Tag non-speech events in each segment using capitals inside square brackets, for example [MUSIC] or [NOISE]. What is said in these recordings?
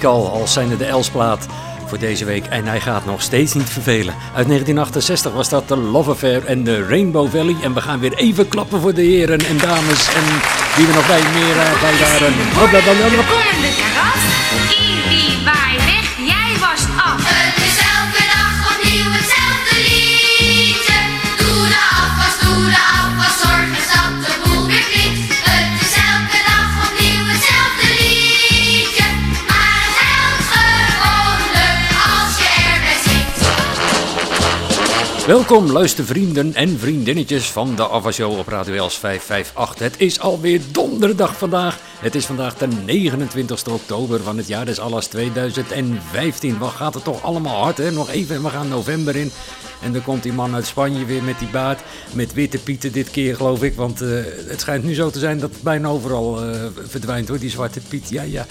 Week al, als zijnde de Elsplaat voor deze week. En hij gaat nog steeds niet vervelen. Uit 1968 was dat de Love Affair en de Rainbow Valley. En we gaan weer even klappen voor de heren en dames. En wie we nog bij meer uh, bij waren. Welkom luistervrienden en vriendinnetjes van de Ava Show op Radio Els 558. Het is alweer donderdag vandaag. Het is vandaag de 29 oktober van het jaar des Allas 2015. Wat gaat het toch allemaal hard hè? Nog even, we gaan november in. En dan komt die man uit Spanje weer met die baard. Met witte pieten dit keer geloof ik. Want uh, het schijnt nu zo te zijn dat het bijna overal uh, verdwijnt hoor, die zwarte piet. Ja, ja.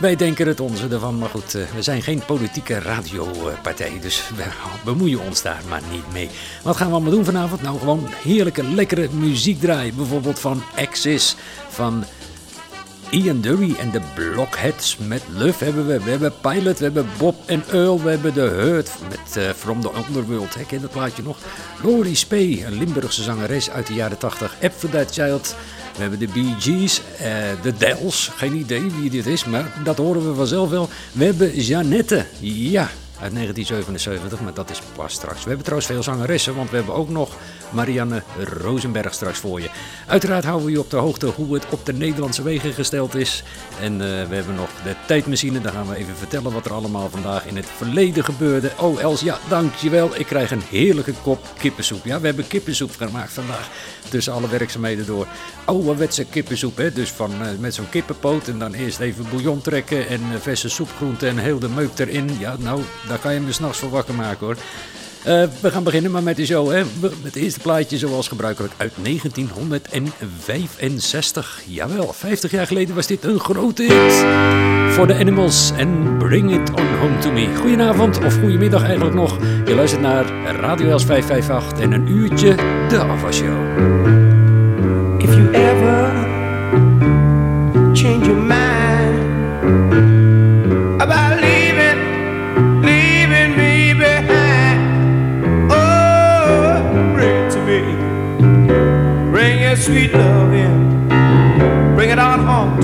Wij denken het onze ervan, maar goed, eh, we zijn geen politieke radiopartij, dus we bemoeien ons daar maar niet mee. Wat gaan we allemaal doen vanavond? Nou, gewoon heerlijke, lekkere muziek draaien. Bijvoorbeeld van Axis, van Ian Dury en de Blockheads met Love hebben we. We hebben Pilot, we hebben Bob en Earl, we hebben The Hurt met uh, From the Underworld. Hè, ken dat plaatje nog? Laurie Spee, een Limburgse zangeres uit de jaren 80. Aphrodite Child. We hebben de Bee Gees, uh, de Dells, geen idee wie dit is, maar dat horen we vanzelf wel. We hebben Janette, ja, uit 1977, maar dat is pas straks. We hebben trouwens veel zangeressen, want we hebben ook nog Marianne Rosenberg straks voor je. Uiteraard houden we je op de hoogte hoe het op de Nederlandse wegen gesteld is. En uh, we hebben nog de tijdmachine, daar gaan we even vertellen wat er allemaal vandaag in het verleden gebeurde. Oh Els, ja, dankjewel. Ik krijg een heerlijke kop kippensoep. Ja, we hebben kippensoep gemaakt vandaag tussen alle werkzaamheden door. Ouderwetse kippensoep, hè? dus van, uh, met zo'n kippenpoot en dan eerst even bouillon trekken en uh, verse soepgroenten en heel de meuk erin. Ja, nou, daar kan je me s'nachts voor wakker maken hoor. Uh, we gaan beginnen maar met de show. Hè. Het eerste plaatje zoals gebruikelijk uit 1965. Jawel, 50 jaar geleden was dit een grote hit. Voor de Animals en Bring It On Home To Me. Goedenavond of goedemiddag eigenlijk nog. Je luistert naar Radio Els 558 en een uurtje de Ava Show. If you ever sweet love in, bring it on home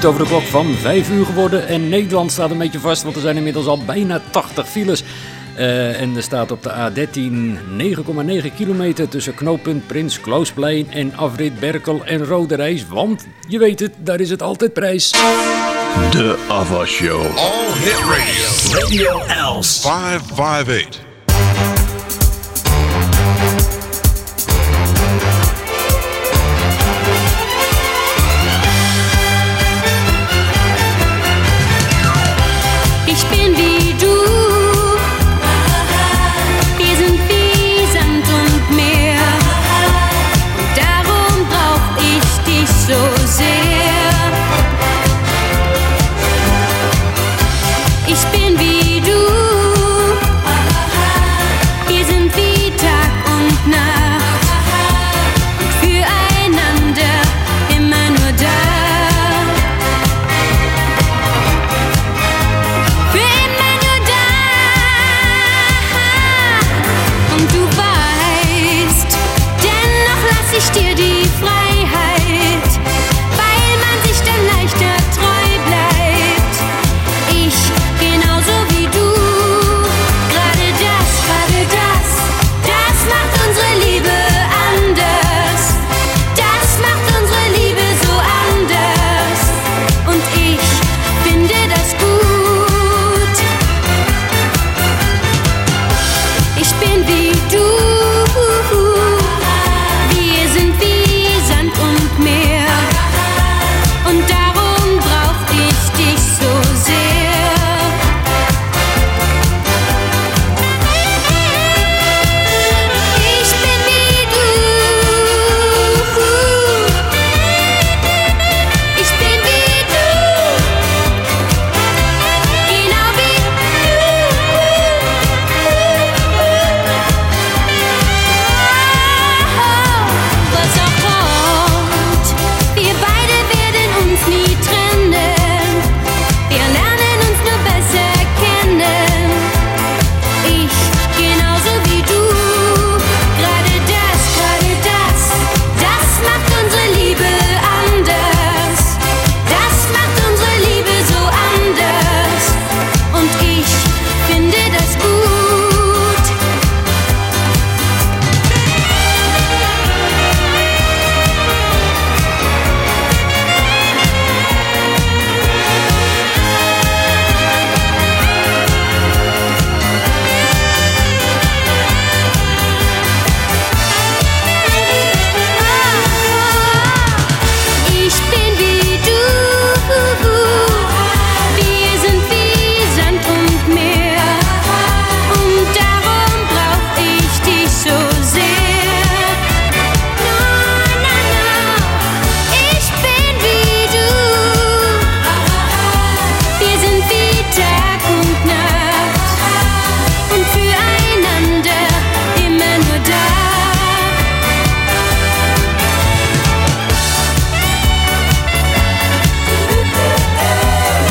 Yeah. 8 minuten over de klok van 5 uur geworden. En Nederland staat een beetje vast, want er zijn inmiddels al bijna 80 files. Eh, en er staat op de A13 9,9 kilometer tussen knooppunt Prins Klausplein en afrit Berkel en Rode Reis. Want je weet het, daar is het altijd prijs. De Ava Show. All Hit Radio. Radio Els. 558.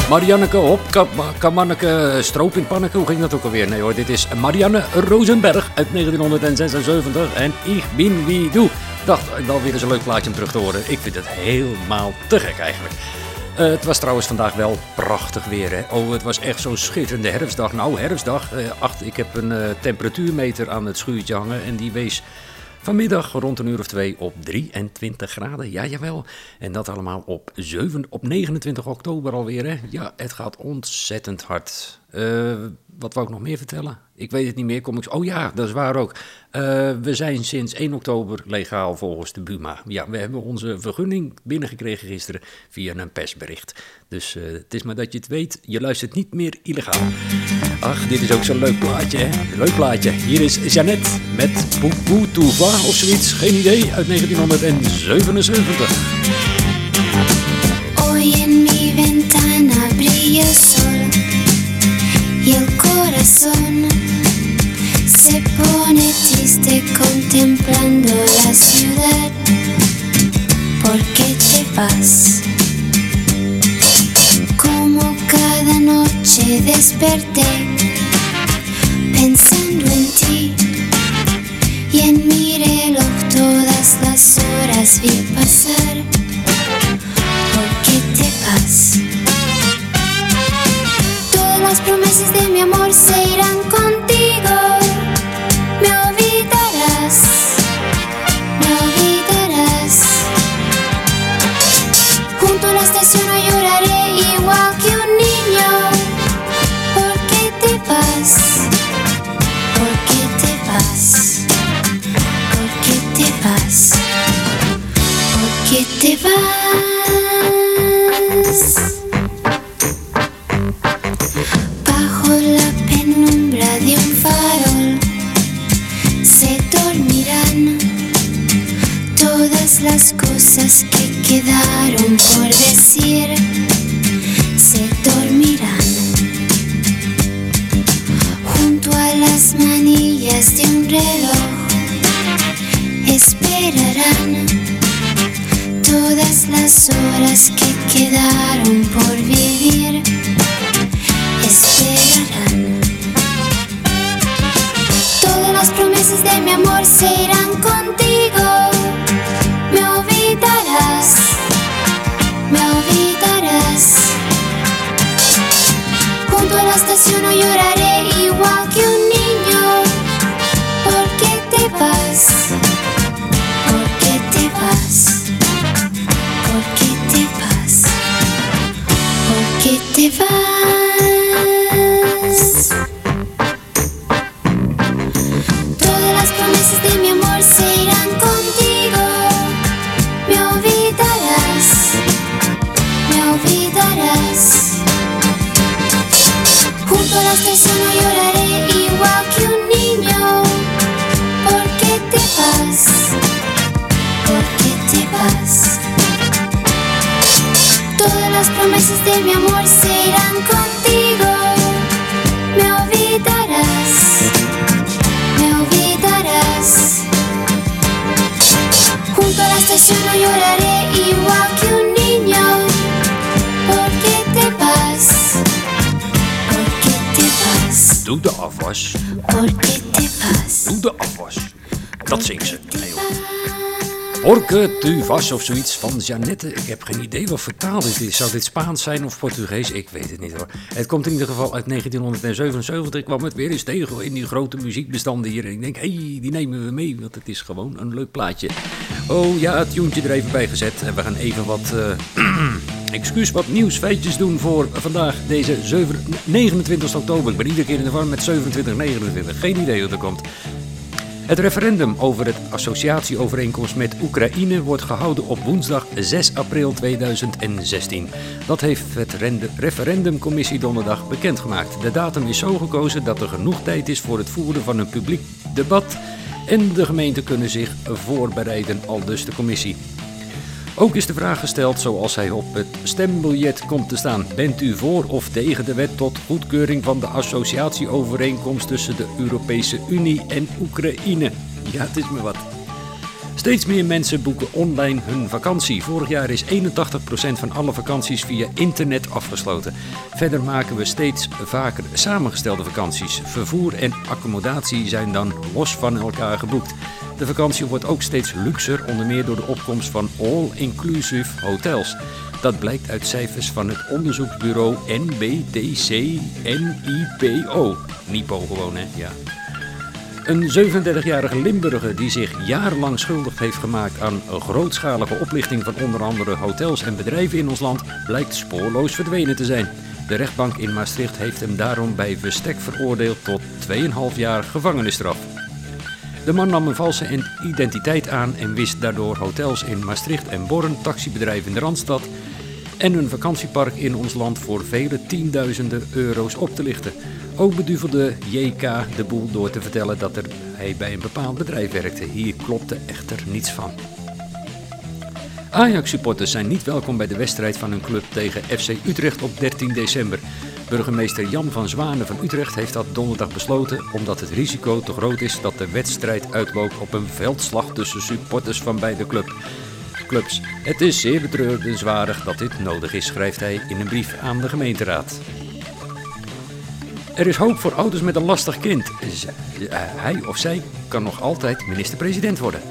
Marianneke Hop, Kam- Kamanneke, Stroop in Panneke. Hoe ging dat ook alweer? Nee hoor, dit is Marianne Rosenberg uit 1976. En Ik bin wie du. Dacht, wel weer eens een leuk plaatje om terug te horen. Ik vind het helemaal te gek eigenlijk. Eh, het was trouwens vandaag wel prachtig weer. Hè? Oh, het was echt zo'n schitterende herfstdag. Nou, herfstdag. eh, acht, ik heb een eh, temperatuurmeter aan het schuurtje hangen. En die wees vanmiddag rond een uur of twee op 23 graden. Ja, jawel. En dat allemaal op, 7, op 29 oktober alweer. Hè? Ja, het gaat ontzettend hard. Eh, wat wou ik nog meer vertellen? Ik weet het niet meer. Kom ik... Oh ja, dat is waar ook. Eh, we zijn sinds 1 oktober legaal volgens de Buma. Ja, we hebben onze vergunning binnengekregen gisteren via een persbericht. Dus eh, het is maar dat je het weet. Je luistert niet meer illegaal. Ach, dit is ook zo'n leuk plaatje, hè? Leuk plaatje. Hier is Jeannette met Poupou Touva of zoiets. Geen idee, uit 1977. Hoy en se pone triste contemplando la ciudad. ¿Por qué te vas? Como cada noche desperté pensando en ti y en mi reloj todas las horas vi pasar. ¿Por qué te vas? Las promesas de mi amor se irán contigo. Me olvidarás, me olvidarás. Junto a la estación Junto a la estación no lloraré igual que un niño. ¿Por qué te vas? ¿Por qué te vas? Doe de afwas. ¿Por qué te vas? Doe de afwas. Dat zingt ze. Nee. Porke tu vas of zoiets van Jeannette. Ik heb geen idee wat vertaald dit is. Zou dit Spaans zijn of Portugees? Ik weet het niet hoor. Het komt in ieder geval uit 1977. Ik kwam het weer eens tegen in die grote muziekbestanden hier. En ik denk, hé, hey, die nemen we mee. Want het is gewoon een leuk plaatje. Oh ja, het tuentje er even bij gezet. En we gaan even wat... eh, [CLEARS THROAT] Excuus wat nieuwsfeitjes doen voor vandaag, deze 7 29 oktober. Ik ben iedere keer in de war met 27, 29. Geen idee hoe dat komt. Het referendum over het associatieovereenkomst met Oekraïne wordt gehouden op woensdag 6 april 2016. Dat heeft het referendumcommissie donderdag bekendgemaakt. De datum is zo gekozen dat er genoeg tijd is voor het voeren van een publiek debat en de gemeenten kunnen zich voorbereiden, al dus de commissie. Ook is de vraag gesteld zoals hij op het stembiljet komt te staan. Bent u voor of tegen de wet tot goedkeuring van de associatieovereenkomst tussen de Europese Unie en Oekraïne? Ja, het is me wat. Steeds meer mensen boeken online hun vakantie. Vorig jaar is 81% van alle vakanties via internet afgesloten. Verder maken we steeds vaker samengestelde vakanties. Vervoer en accommodatie zijn dan los van elkaar geboekt. De vakantie wordt ook steeds luxer, onder meer door de opkomst van all-inclusive hotels. Dat blijkt uit cijfers van het onderzoeksbureau NBTC-NIPO. NIPO gewoon, hè? Ja. Een 37-jarige Limburger die zich jarenlang schuldig heeft gemaakt aan grootschalige oplichting van onder andere hotels en bedrijven in ons land, blijkt spoorloos verdwenen te zijn. De rechtbank in Maastricht heeft hem daarom bij verstek veroordeeld tot 2,5 jaar gevangenisstraf. De man nam een valse identiteit aan en wist daardoor hotels in Maastricht en Born, taxibedrijven in de Randstad en een vakantiepark in ons land voor vele tienduizenden euro's op te lichten. Ook beduvelde JK de boel door te vertellen dat er, hij bij een bepaald bedrijf werkte. Hier klopte echter niets van. Ajax-supporters zijn niet welkom bij de wedstrijd van hun club tegen FC Utrecht op 13 december. Burgemeester Jan van Zwanen van Utrecht heeft dat donderdag besloten omdat het risico te groot is dat de wedstrijd uitloopt op een veldslag tussen supporters van beide club. Het is zeer betreurenswaardig dat dit nodig is, schrijft hij in een brief aan de gemeenteraad. Er is hoop voor ouders met een lastig kind. Eh, Hij of zij kan nog altijd minister-president worden.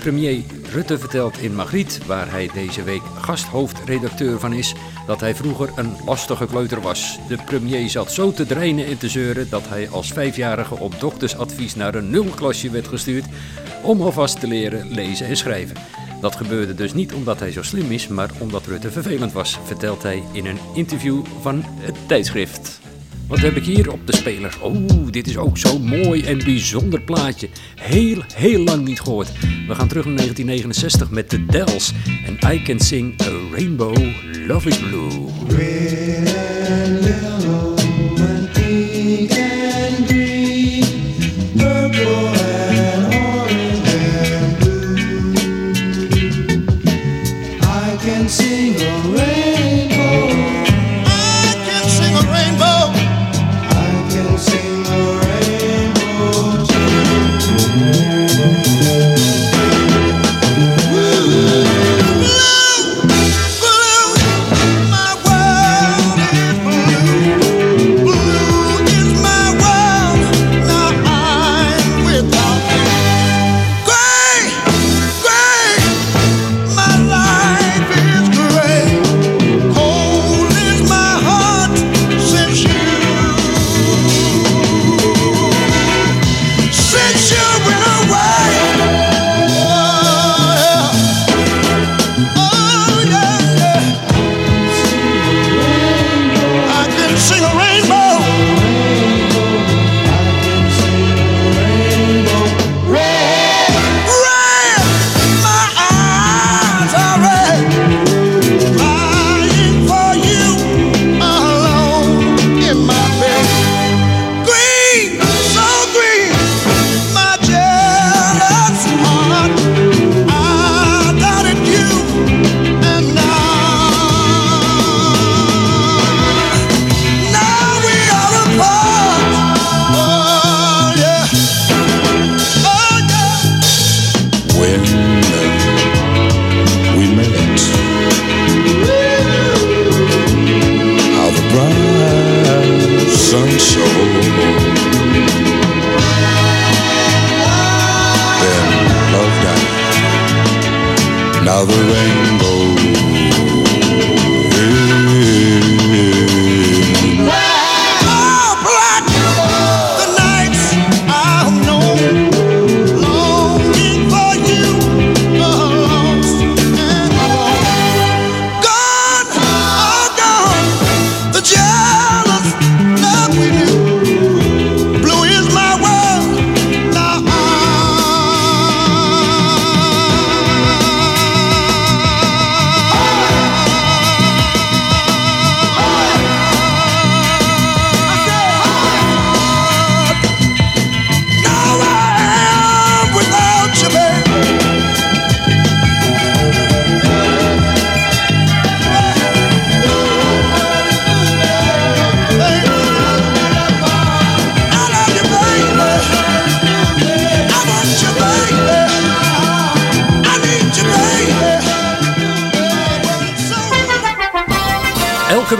Premier Rutte vertelt in Magriet, waar hij deze week gasthoofdredacteur van is, dat hij vroeger een lastige kleuter was. De premier zat zo te dreinen en te zeuren dat hij als vijfjarige op doktersadvies naar een nulklasje werd gestuurd om alvast te leren lezen en schrijven. Dat gebeurde dus niet omdat hij zo slim is, maar omdat Rutte vervelend was, vertelt hij in een interview van het tijdschrift. Wat heb ik hier op de speler? Oh, dit is ook zo'n mooi en bijzonder plaatje. Heel, heel lang niet gehoord. We gaan terug naar 1969 met de Dells. En I Can Sing a Rainbow, Love is Blue. Can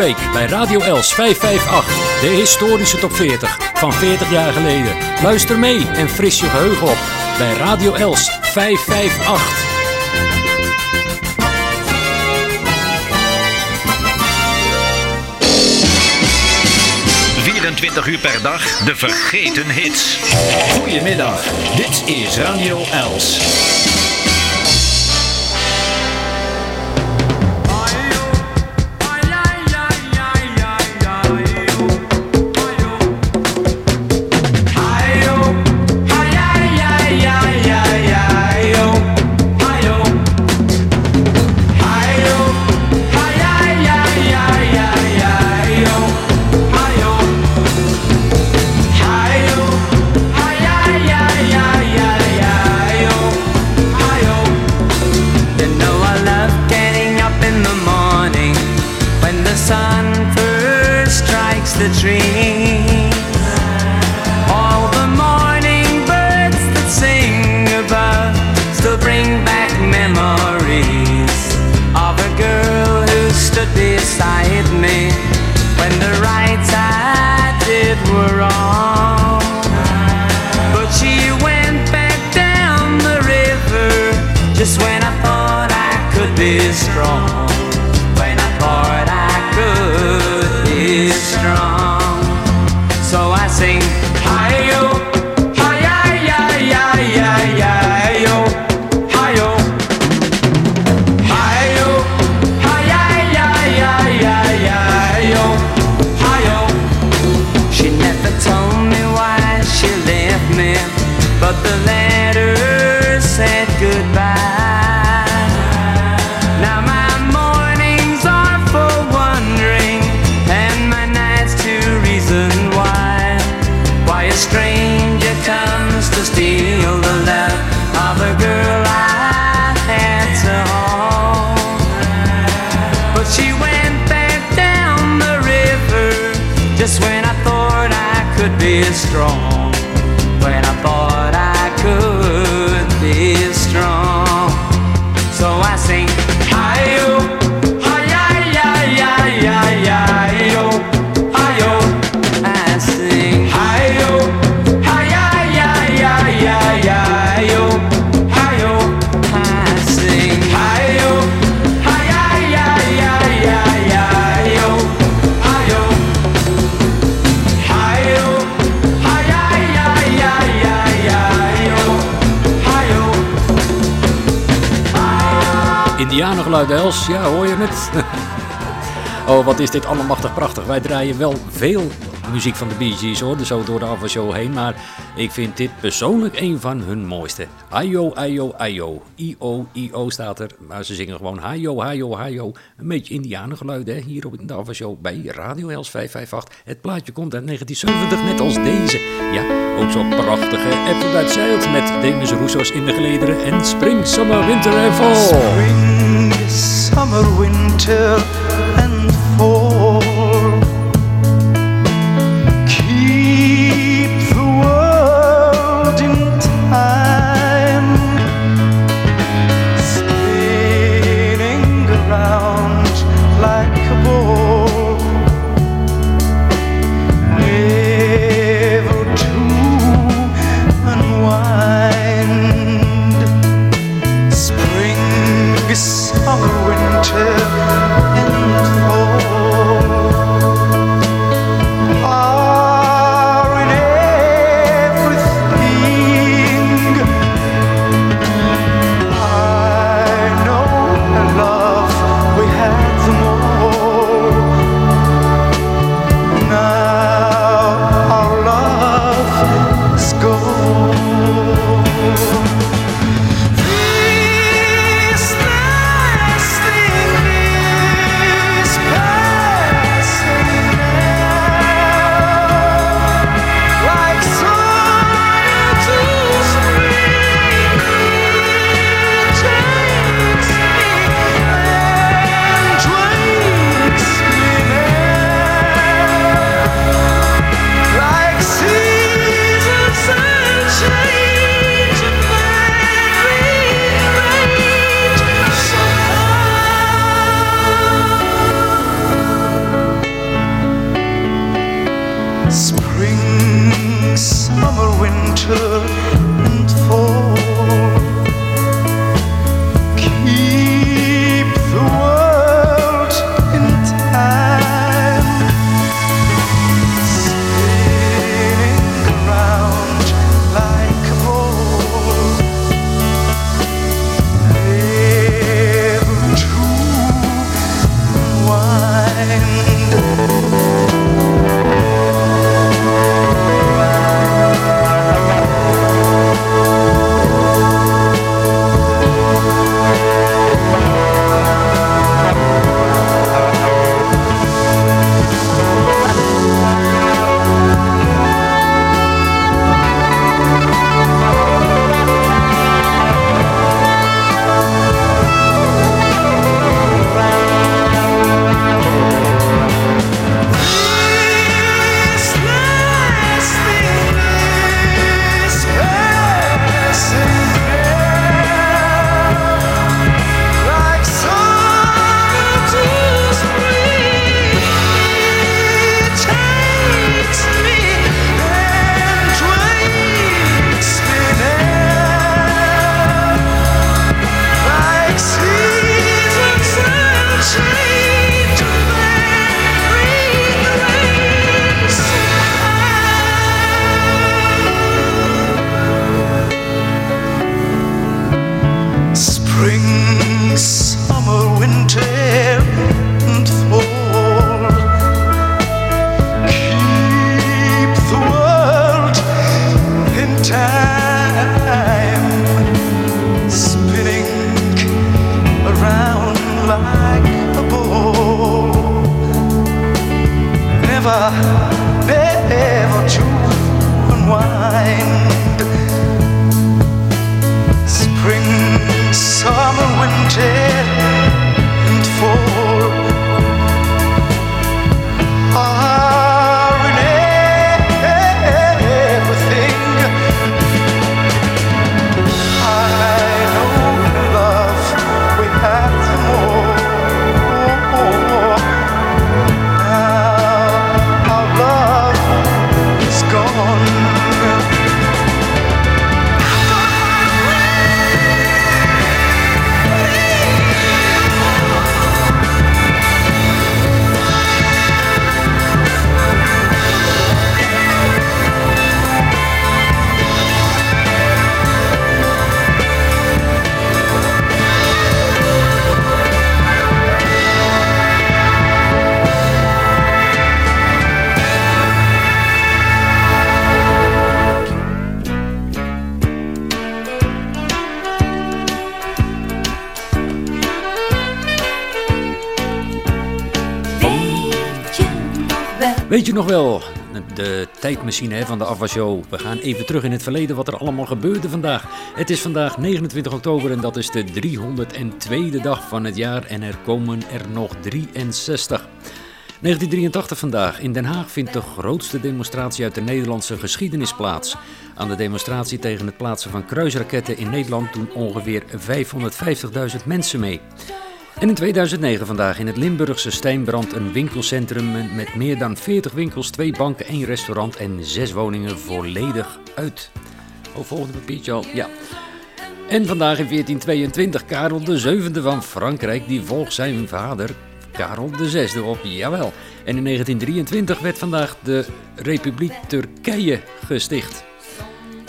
week bij Radio Els 558. De historische top 40 van 40 jaar geleden. Luister mee en fris je geheugen op bij Radio Els 558. 24 uur per dag de vergeten hits. Goedemiddag, dit is Radio Els. Ja hoor je het? [LAUGHS] oh, wat is dit allemachtig prachtig. Wij draaien wel veel muziek van de Bee Gees hoor, dus zo door de Alpha heen. Maar ik vind dit persoonlijk een van hun mooiste. Ayo, ayo, ayo. I-O, I-O staat er. Maar ze zingen gewoon hayo, hayo, hayo. Een beetje Indianengeluid hè, hier op de Alpha bij Radio Els 558. Het plaatje komt uit 1970, net als deze. Ja, ook zo prachtige Aphrodite Child met Demis Roussos in de gelederen. En Spring, Summer, Winter en Fall. Spring, nog wel, de tijdmachine van de Afwashow. We gaan even terug in het verleden wat er allemaal gebeurde vandaag. Het is vandaag 29 oktober en dat is de 302e dag van het jaar en er komen er nog 63. 1983 vandaag. In Den Haag vindt de grootste demonstratie uit de Nederlandse geschiedenis plaats. Aan de demonstratie tegen het plaatsen van kruisraketten in Nederland doen ongeveer 550.000 mensen mee. En in 2009 vandaag in het Limburgse Stijn brandt een winkelcentrum met meer dan 40 winkels, twee banken, één restaurant en zes woningen volledig uit. Oh, volgende papiertje al. Ja. En vandaag in 1422 Karel de zevende van Frankrijk, die volgt zijn vader Karel zesde op, jawel. En in 1923 werd vandaag de Republiek Turkije gesticht.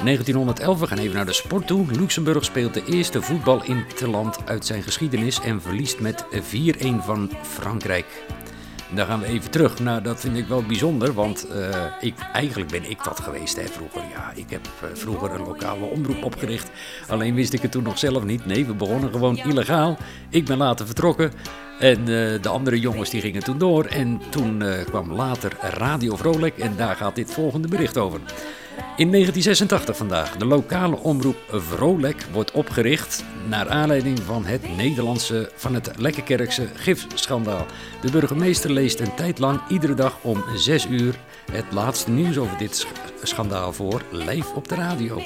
1911, we gaan even naar de sport toe. Luxemburg speelt de eerste voetbal in het land uit zijn geschiedenis en verliest met 4-1 van Frankrijk. Dan gaan we even terug. Nou, dat vind ik wel bijzonder, want eh, ik, eigenlijk ben ik dat geweest hè, vroeger. Ja, ik heb eh, vroeger een lokale omroep opgericht. Alleen wist ik het toen nog zelf niet. Nee, we begonnen gewoon illegaal. Ik ben later vertrokken en eh, de andere jongens die gingen toen door. En toen kwam later Radio Vrolijk en daar gaat dit volgende bericht over. In 1986 vandaag. De lokale omroep Vrolijk wordt opgericht naar aanleiding van het Nederlandse, van het Lekkerkerkse gifschandaal. De burgemeester leest een tijd lang iedere dag om 6 uur het laatste nieuws over dit sch- schandaal voor, live op de radio.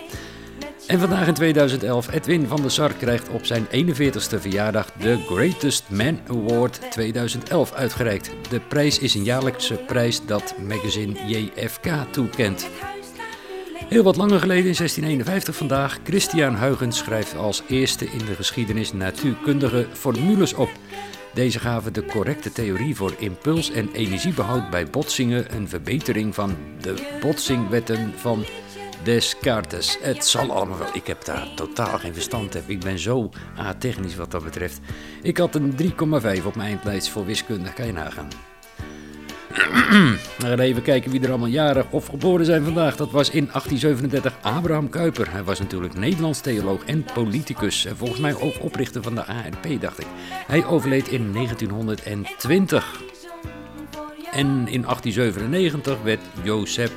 En vandaag in 2011, Edwin van der Sar krijgt op zijn 41ste verjaardag de Greatest Man Award 2011 uitgereikt. De prijs is een jaarlijkse prijs dat magazine JFK toekent. Heel wat langer geleden, in 1651 vandaag, Christian Huygens schrijft als eerste in de geschiedenis natuurkundige formules op. Deze gaven de correcte theorie voor impuls- en energiebehoud bij botsingen, een verbetering van de botsingwetten van Descartes. Het zal allemaal wel. Ik heb daar totaal geen verstand van. Ik ben zo a-technisch wat dat betreft. Ik had een 3,5 op mijn eindlijst voor wiskunde. Kan je nagaan. [CLEARS THROAT] Even kijken wie er allemaal jarig of geboren zijn vandaag. Dat was in 1837 Abraham Kuyper. Hij was natuurlijk Nederlands theoloog en politicus. En volgens mij ook oprichter van de ANP, dacht ik. Hij overleed in 1920. En in 1897 werd Jozef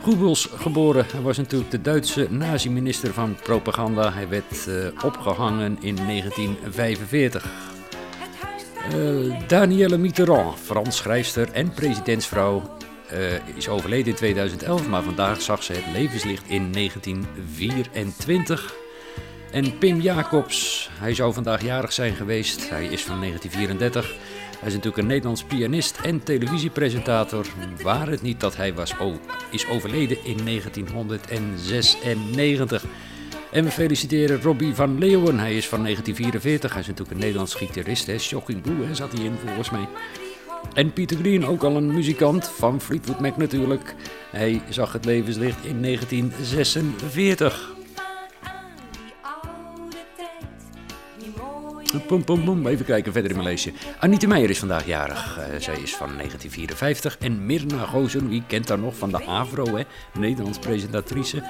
Goebbels geboren. Hij was natuurlijk de Duitse nazi-minister van propaganda. Hij werd eh, opgehangen in 1945. Eh, Danielle Mitterrand, Frans schrijfster en presidentsvrouw, eh, is overleden in 2011, maar vandaag zag ze het levenslicht in 1924. En Pim Jacobs, hij zou vandaag jarig zijn geweest. Hij is van 1934. Hij is natuurlijk een Nederlands pianist en televisiepresentator. Waar het niet dat hij was, is overleden in 1996. En we feliciteren Robbie van Leeuwen. Hij is van 1944. Hij is natuurlijk een Nederlands gitarist. Hè. Shocking Blue zat hij in volgens mij. En Peter Green, ook al een muzikant van Fleetwood Mac natuurlijk. Hij zag het levenslicht in 1946. Pom, pom, pom. Even kijken verder in mijn lijstje. Anita Meijer is vandaag jarig. Eh, zij is van 1954. En Mirna Gozen, wie kent haar nog van de Avro, hè? Nederlands presentatrice.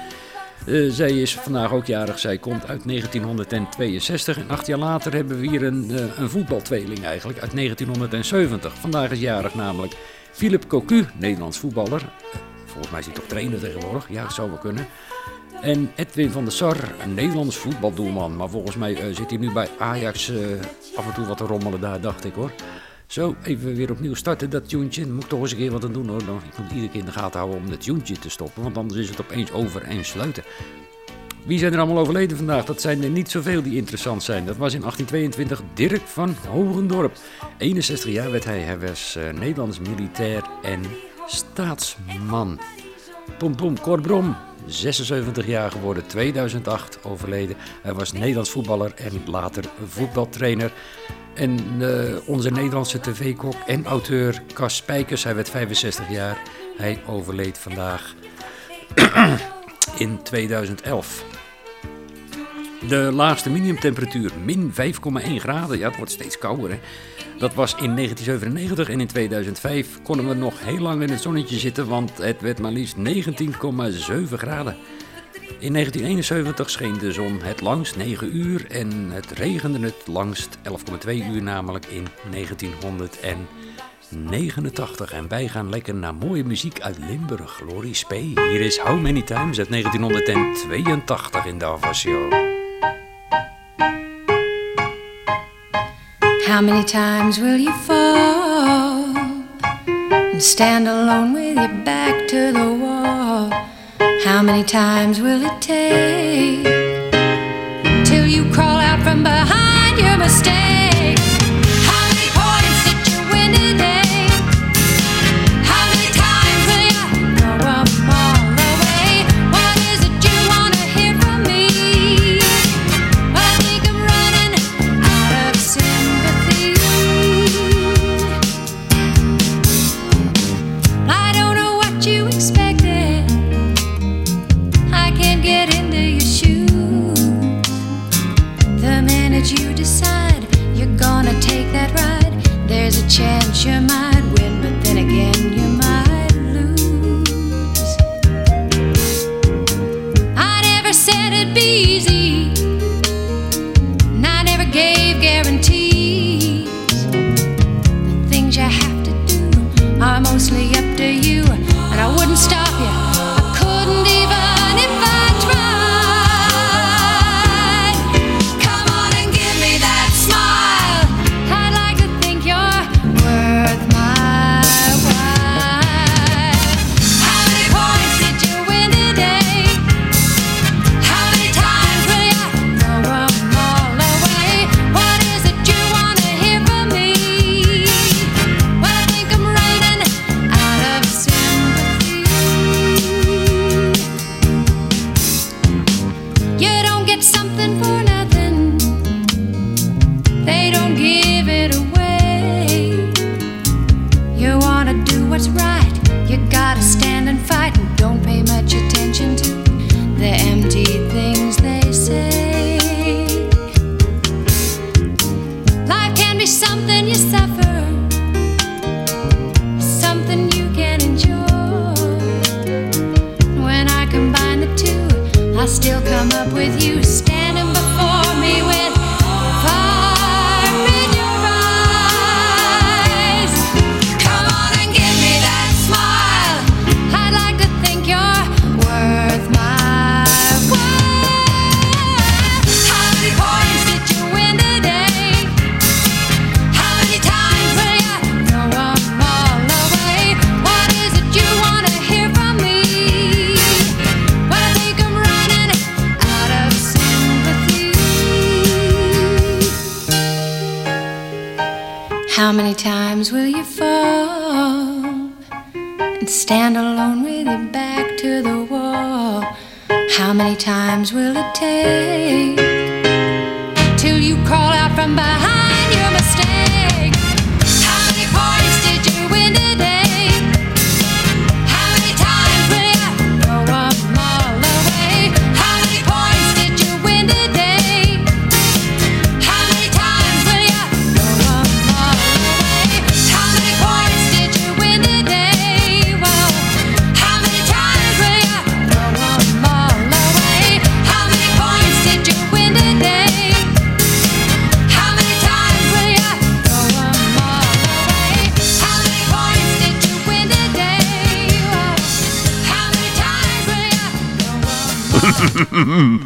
Eh, zij is vandaag ook jarig. Zij komt uit 1962. En acht jaar later hebben we hier een, eh, een voetbaltweeling eigenlijk uit 1970. Vandaag is jarig namelijk Philip Cocu, Nederlands voetballer. Volgens mij is hij toch trainer tegenwoordig. Ja, dat zou wel kunnen. En Edwin van der Sar, een Nederlands voetbaldoelman. Maar volgens mij eh, zit hij nu bij Ajax af en toe wat te rommelen daar, dacht ik hoor. Zo, even weer opnieuw starten dat tuentje. Dan moet ik toch eens een keer wat aan doen hoor. Dan, ik moet iedere keer in de gaten houden om dat tuentje te stoppen. Want anders is het opeens over en sluiten. Wie zijn er allemaal overleden vandaag? Dat zijn er niet zoveel die interessant zijn. Dat was in 1822 Dirk van Hogendorp. 61 jaar werd hij. Hij was eh, Nederlands militair en staatsman. Pom Pom Corbrom, 76 jaar geworden, 2008 overleden. Hij was Nederlands voetballer en later voetbaltrainer. En eh, onze Nederlandse tv-kok en auteur Cas Spijkers, hij werd 65 jaar. Hij overleed vandaag [CLEARS THROAT] in 2011. De laagste minimumtemperatuur, min 5,1 graden. Ja, het wordt steeds kouder, hè. Dat was in 1997 en in 2005 konden we nog heel lang in het zonnetje zitten, want het werd maar liefst 19,7 graden. In 1971 scheen de zon het langst 9 uur en het regende het langst 11,2 uur, namelijk in 1989. En wij gaan lekker naar mooie muziek uit Limburg, Glory Spee. Hier is How Many Times uit 1982 in de Avasio. How many times will you fall and stand alone with your back to the wall? How many times will it take till you crawl out from behind your mistake?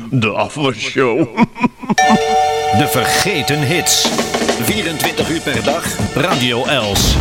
de afwasshow. [LAUGHS] De vergeten hits. 24 uur per dag. Radio Els.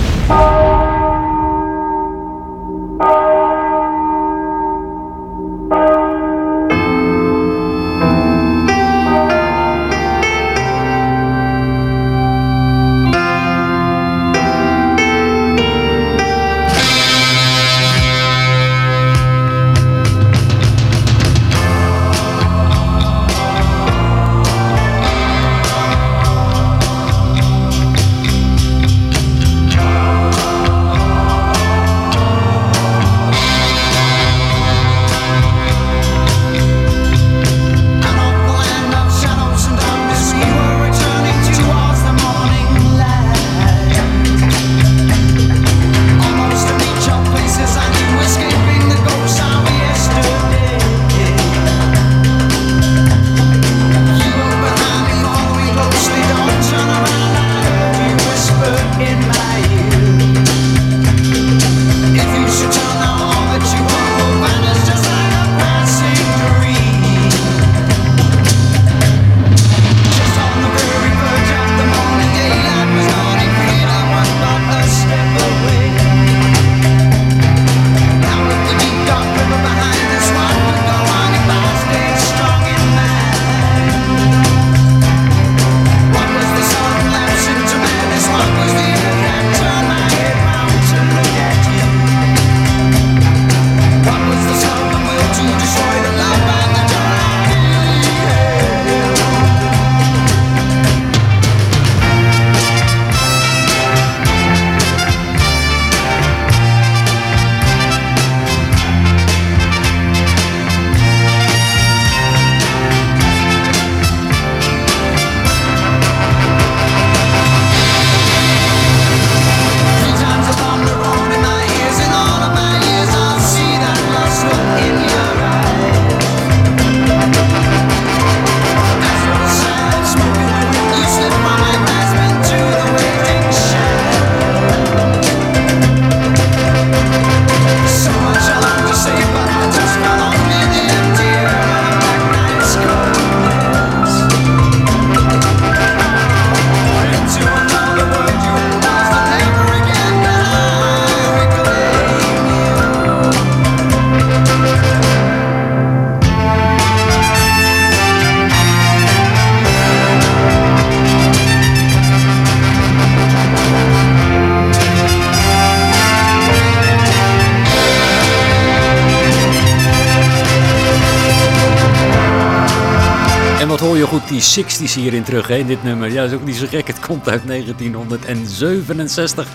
60s hierin terug, in dit nummer. Ja, is ook niet zo gek. Het komt uit 1967.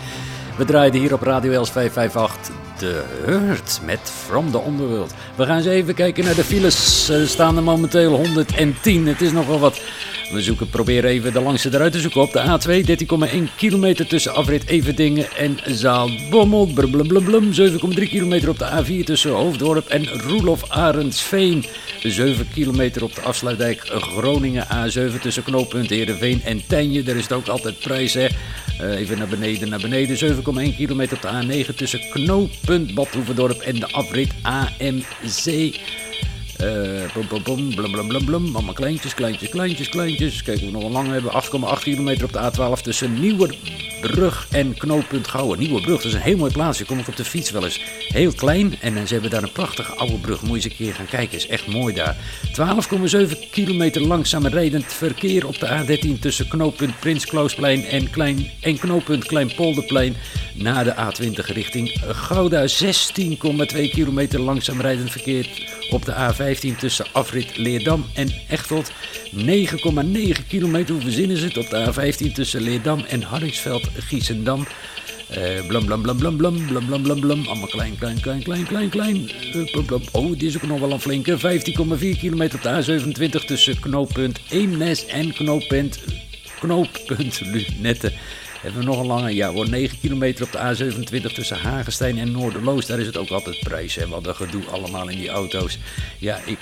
We draaiden hier op Radio Els 558 de Hurt met From the Underworld. We gaan eens even kijken naar de files. Er staan er momenteel 110. Het is nogal wat. We zoeken, proberen even de langste eruit te zoeken op de A2. 13,1 kilometer tussen afrit Everdingen en Zaalbommel. Blum, 7,3 kilometer op de A4 tussen Hoofddorp en Roelof Arendsveen. 7 kilometer op de afsluitdijk Groningen A7 tussen knooppunt Heerenveen en Tenje. Daar is het ook altijd prijs hè. Eh, even naar beneden, naar beneden. 7,1 kilometer op de A9 tussen knooppunt Badhoevedorp en de afrit AMC. Eh, bom, blum, blum, blum, blum. Allemaal kleintjes, kleintjes, kleintjes, kleintjes. Kijken of we nog een lang hebben. 8,8 kilometer op de A12 tussen Nieuwerbrug en knooppunt Gouwen. Nieuwebrug, dat is een heel mooi plaatsje. Kom ik op de fiets wel eens. Heel klein. En eh, ze hebben daar een prachtige oude brug. Moet je eens een keer gaan kijken. Is echt mooi daar. 12,7 kilometer langzaam rijdend verkeer op de A13 tussen knooppunt Prins Kloosplein en, klein, en knooppunt Kleinpolderplein naar de A20 richting Gouda. 16,2 kilometer langzaam rijdend verkeer op de A15 tussen afrit Leerdam en Echteld. 9,9 kilometer, hoe verzinnen ze het? Op de A15 tussen Leerdam en Hardingsveld-Giessendam. Eh blum, blum, blum, blum, blum, blum, blum, blum, blum. Allemaal klein, klein, klein, klein, klein, klein. Eh. Oh, dit is ook nog wel een flinke. 15,4 kilometer op de A27 tussen knooppunt Eemnes en knooppunt, knooppunt Lunette. Hebben we nog een lange, ja hoor, 9 kilometer op de A27 tussen Hagenstein en Noorderloos. Daar is het ook altijd prijs, hè. Wat een gedoe allemaal in die auto's. Ja, ik,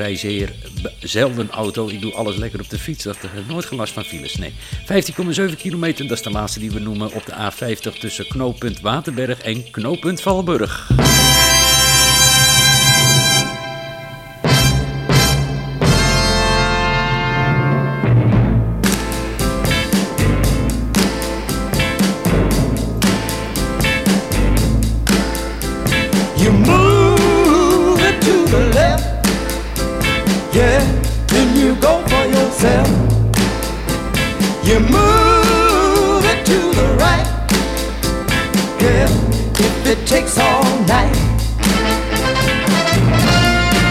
eh, zeer b- zelden auto. Ik doe alles lekker op de fiets. Dat heb nooit gelast van files, nee. 15,7 kilometer, dat is de laatste die we noemen op de A50 tussen knooppunt Waterberg en knooppunt Valburg. You move it to the right, if it takes all night.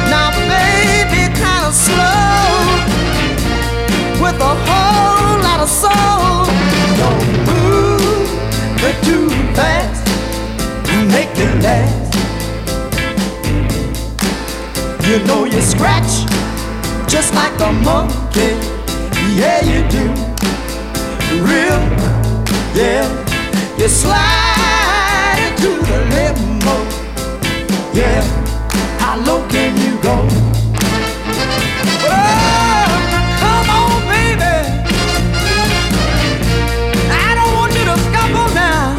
Now, baby, kind of slow, with a whole lot of soul. Don't move it too fast, make it last. You know you scratch just like a monkey. Yeah, you do. Real, yeah. You slide into the limo. Yeah. How low can you go? Oh, come on, baby. I don't want you to scuffle now.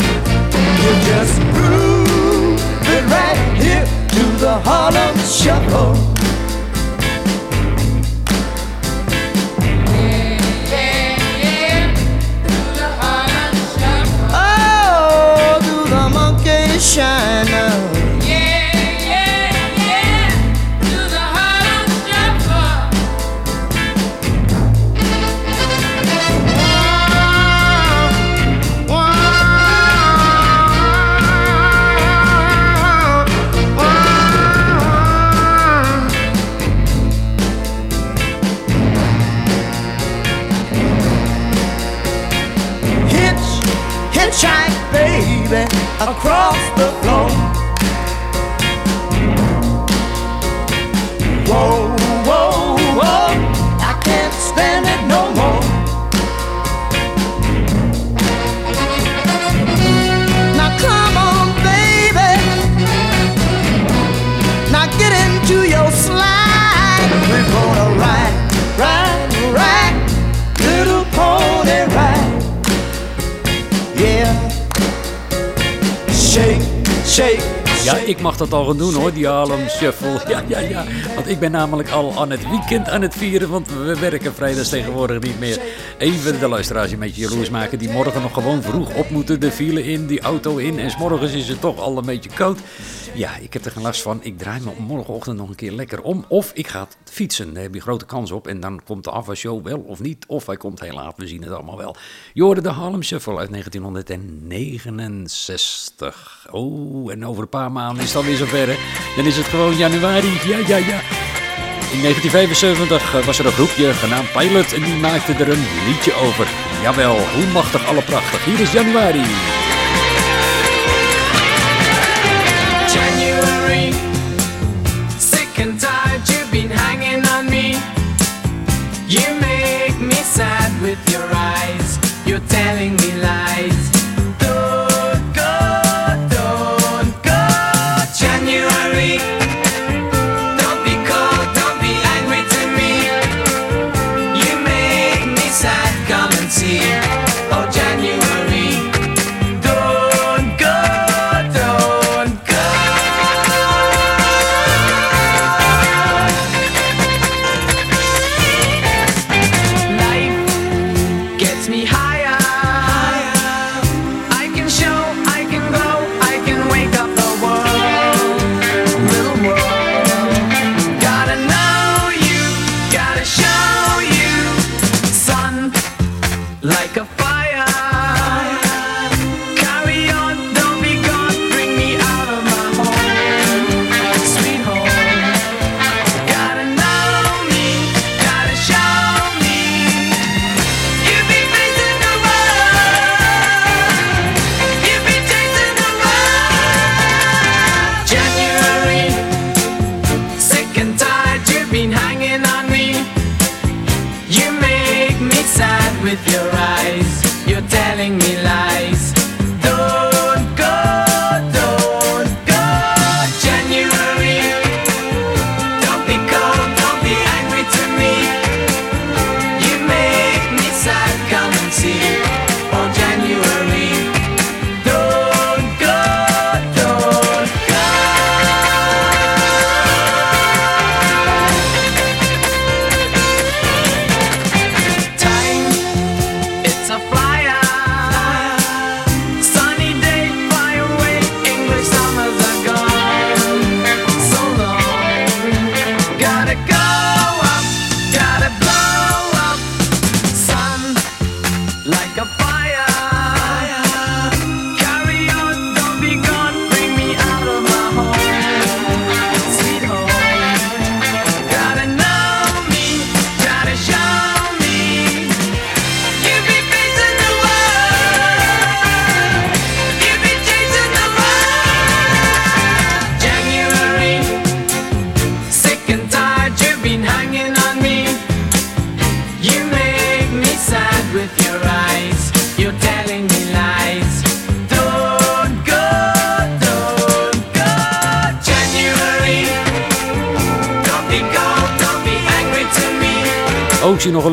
You just groove it right here to the Harlem Shuffle. Ja, ik mag dat al gaan doen hoor, die Harlem Shuffle. [LAUGHS] Ja, ja, ja. Want ik ben namelijk al aan het weekend aan het vieren, want we werken vrijdags tegenwoordig niet meer. Even de luisteraars een beetje jaloers maken die morgen nog gewoon vroeg op moeten. De file in, die auto in en s'morgens is het toch al een beetje koud. Ja, ik heb er geen last van. Ik draai me morgenochtend nog een keer lekker om. Of ik ga fietsen, daar heb je grote kans op. En dan komt de afwasshow wel of niet. Of hij komt heel laat, we zien het allemaal wel. Je hoorde de Harlem Shuffle uit 1969. Oh, en over een paar maanden is het alweer zover. Dan is het gewoon januari. Ja, ja, ja. In 1975 was er een groepje genaamd Pilot en die maakte er een liedje over. Jawel, hoe machtig alle prachtig. Hier is januari.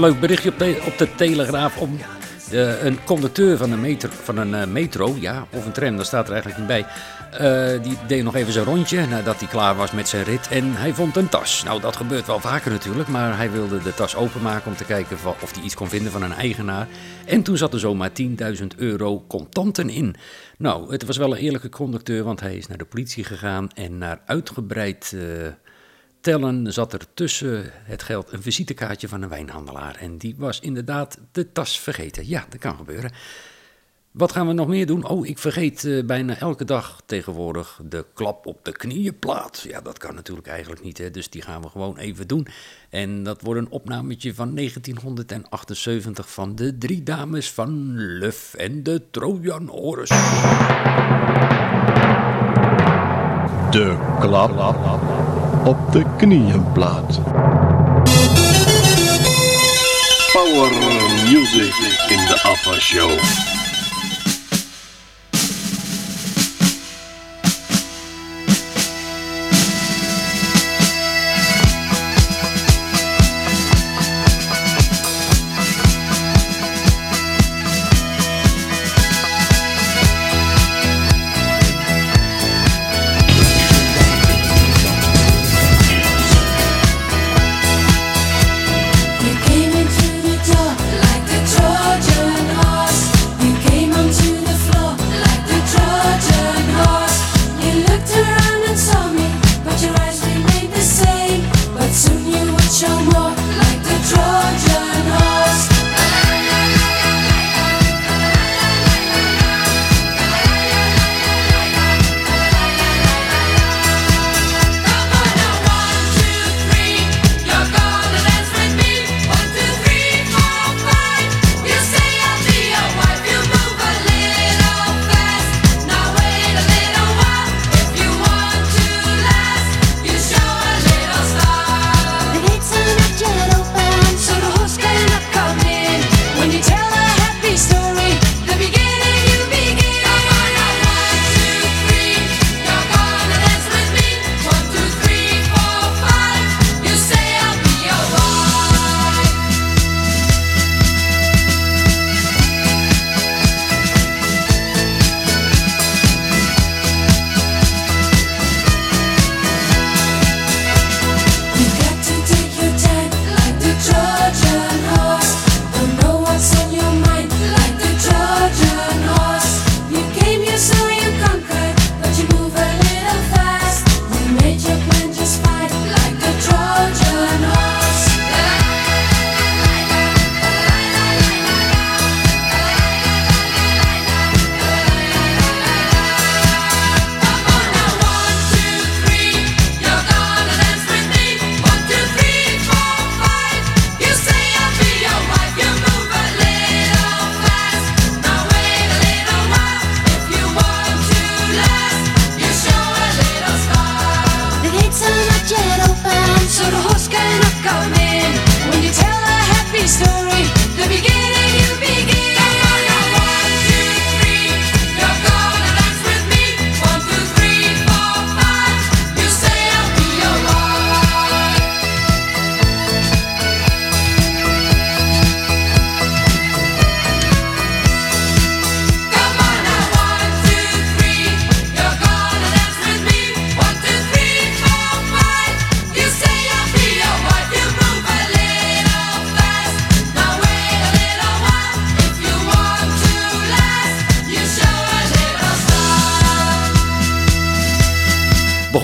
Leuk berichtje op de, op de Telegraaf. Om de, een conducteur van een, metro, van een eh, metro, ja, of een tram, daar staat er eigenlijk niet bij. eh, die deed nog even zijn rondje nadat hij klaar was met zijn rit. En hij vond een tas. Nou, dat gebeurt wel vaker natuurlijk. Maar hij wilde de tas openmaken om te kijken of hij iets kon vinden van een eigenaar. En toen zat er zomaar 10.000 euro contanten in. Nou, het was wel een eerlijke conducteur, want hij is naar de politie gegaan. En naar uitgebreid. Tellen zat er tussen het geld een visitekaartje van een wijnhandelaar. En die was inderdaad de tas vergeten. Ja, dat kan gebeuren. Wat gaan we nog meer doen? Oh, ik vergeet eh, bijna elke dag tegenwoordig de klap op de knieënplaat. Ja, dat kan natuurlijk eigenlijk niet, hè? dus die gaan we gewoon even doen. En dat wordt een opnametje van 1978 van de drie dames van Luf en de Trojan Horus. De klap op de knieënplaat. Power music in de Alpha Show.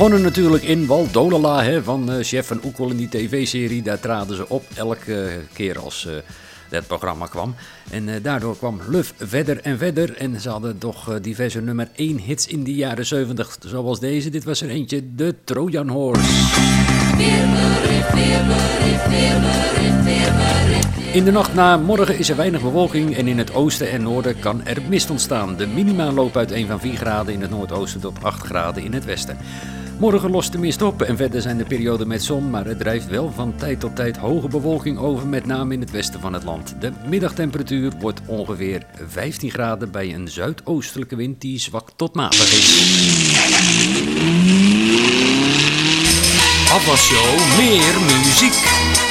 Begonnen natuurlijk in Waldolala hè, van eh, Chef van Oekel in die tv-serie. Daar traden ze op elke keer als eh dat programma kwam. En eh, daardoor kwam Luf verder en verder. En ze hadden toch eh, diverse nummer 1 hits in de jaren 70. Zoals deze. Dit was er eentje. De Trojan Horse. In de nacht na morgen is er weinig bewolking en in het oosten en noorden kan er mist ontstaan. De minima loopt uiteen van 4 graden in het noordoosten tot 8 graden in het westen. Morgen lost de mist op en verder zijn de perioden met zon, maar het drijft wel van tijd tot tijd hoge bewolking over, met name in het westen van het land. De middagtemperatuur wordt ongeveer 15 graden bij een zuidoostelijke wind die zwak tot matig is. Afwasshow, meer muziek.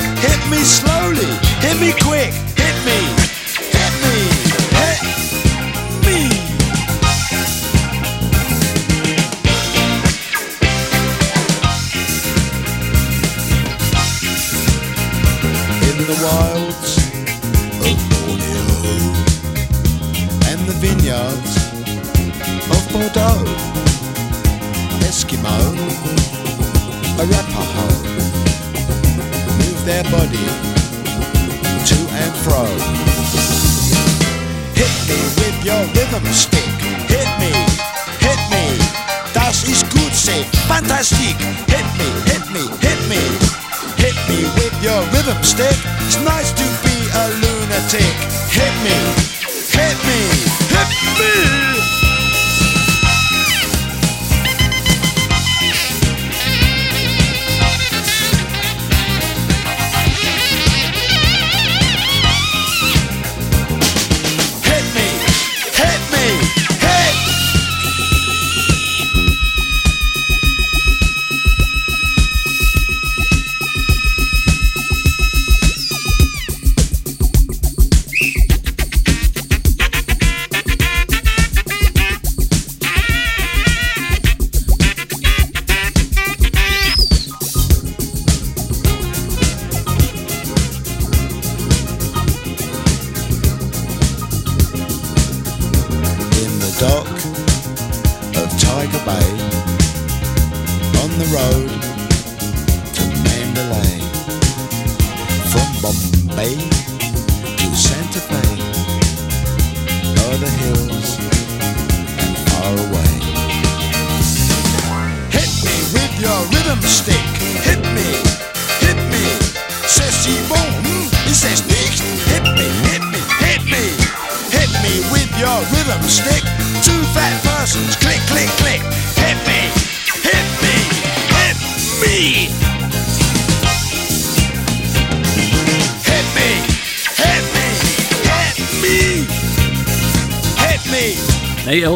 Hit me slowly, hit me quick. Hit me, hit me, hit me. In the wilds of Borneo and the vineyards of Bordeaux, their body to and fro. Hit me with your rhythm stick. Hit me, hit me. Das ist gut, say fantastic. Hit me, hit me, hit me. Hit me with your rhythm stick. It's nice to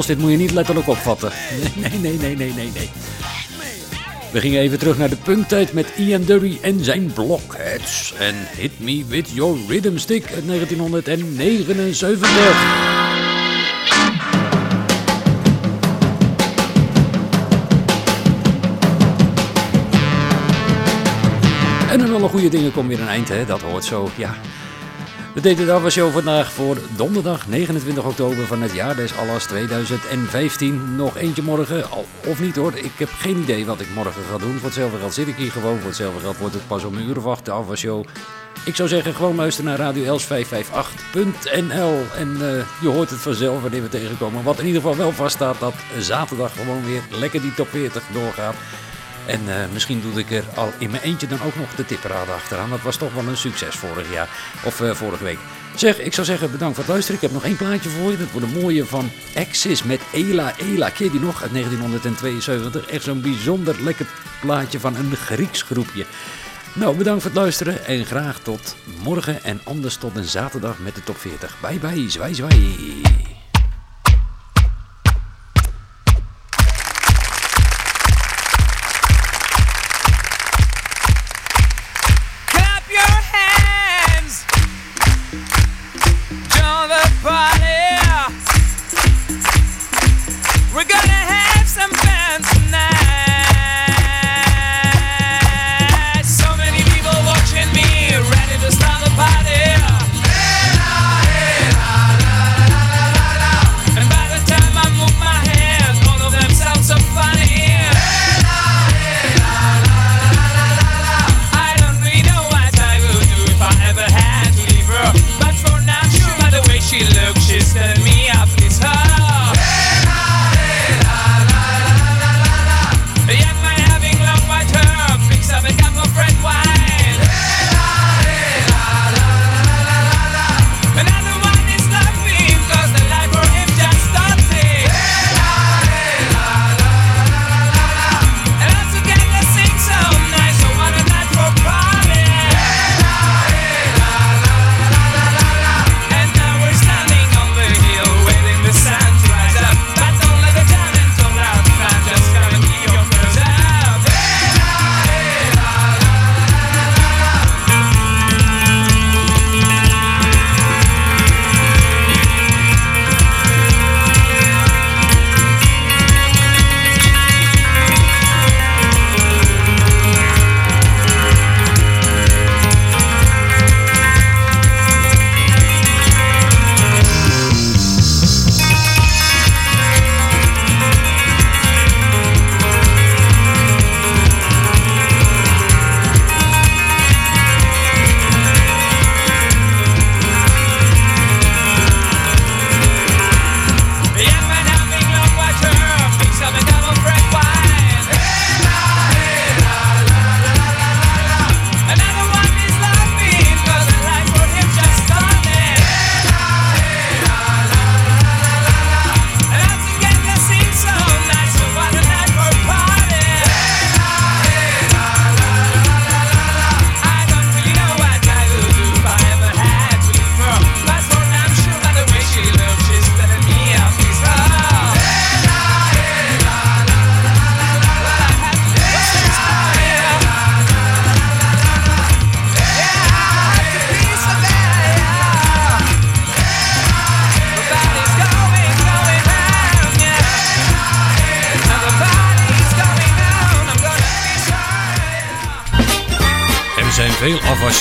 Dit moet je niet letterlijk opvatten. Nee, [LAUGHS] nee, nee, nee, nee, nee, nee. We gingen even terug naar de punktijd met Ian Dury en zijn Blockheads. En Hit Me With Your Rhythm Stick uit 1979. En aan alle goede dingen komt weer een eind, hè? dat hoort zo, ja. We deden de afwasshow vandaag voor donderdag 29 oktober van het jaar des Allas 2015. Nog eentje morgen, of niet hoor, ik heb geen idee wat ik morgen ga doen. Voor hetzelfde geld zit ik hier gewoon, voor hetzelfde geld wordt het pas om een uur of acht de. Ik zou zeggen, gewoon luisteren naar Radio Els 558.nl en eh, je hoort het vanzelf wanneer we tegenkomen. Wat in ieder geval wel vaststaat, dat zaterdag gewoon weer lekker die top 40 doorgaat. En eh, misschien doe ik er al in mijn eentje dan ook nog de tipperaad achteraan. Dat was toch wel een succes vorig jaar. Of eh, vorige week. Zeg, ik zou zeggen bedankt voor het luisteren. Ik heb nog één plaatje voor je. Dat wordt een mooie van Axis met Ela Ela. Je die nog? Uit 1972. Echt zo'n bijzonder lekker plaatje van een Grieks groepje. Nou, bedankt voor het luisteren. En graag tot morgen. En anders tot een zaterdag met de top 40. Bye bye. Zwaai zwaai.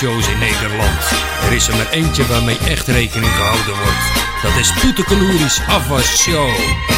In Nederland. Er is er maar eentje waarmee echt rekening gehouden wordt. Dat is Toetekeloeris Afwasshow.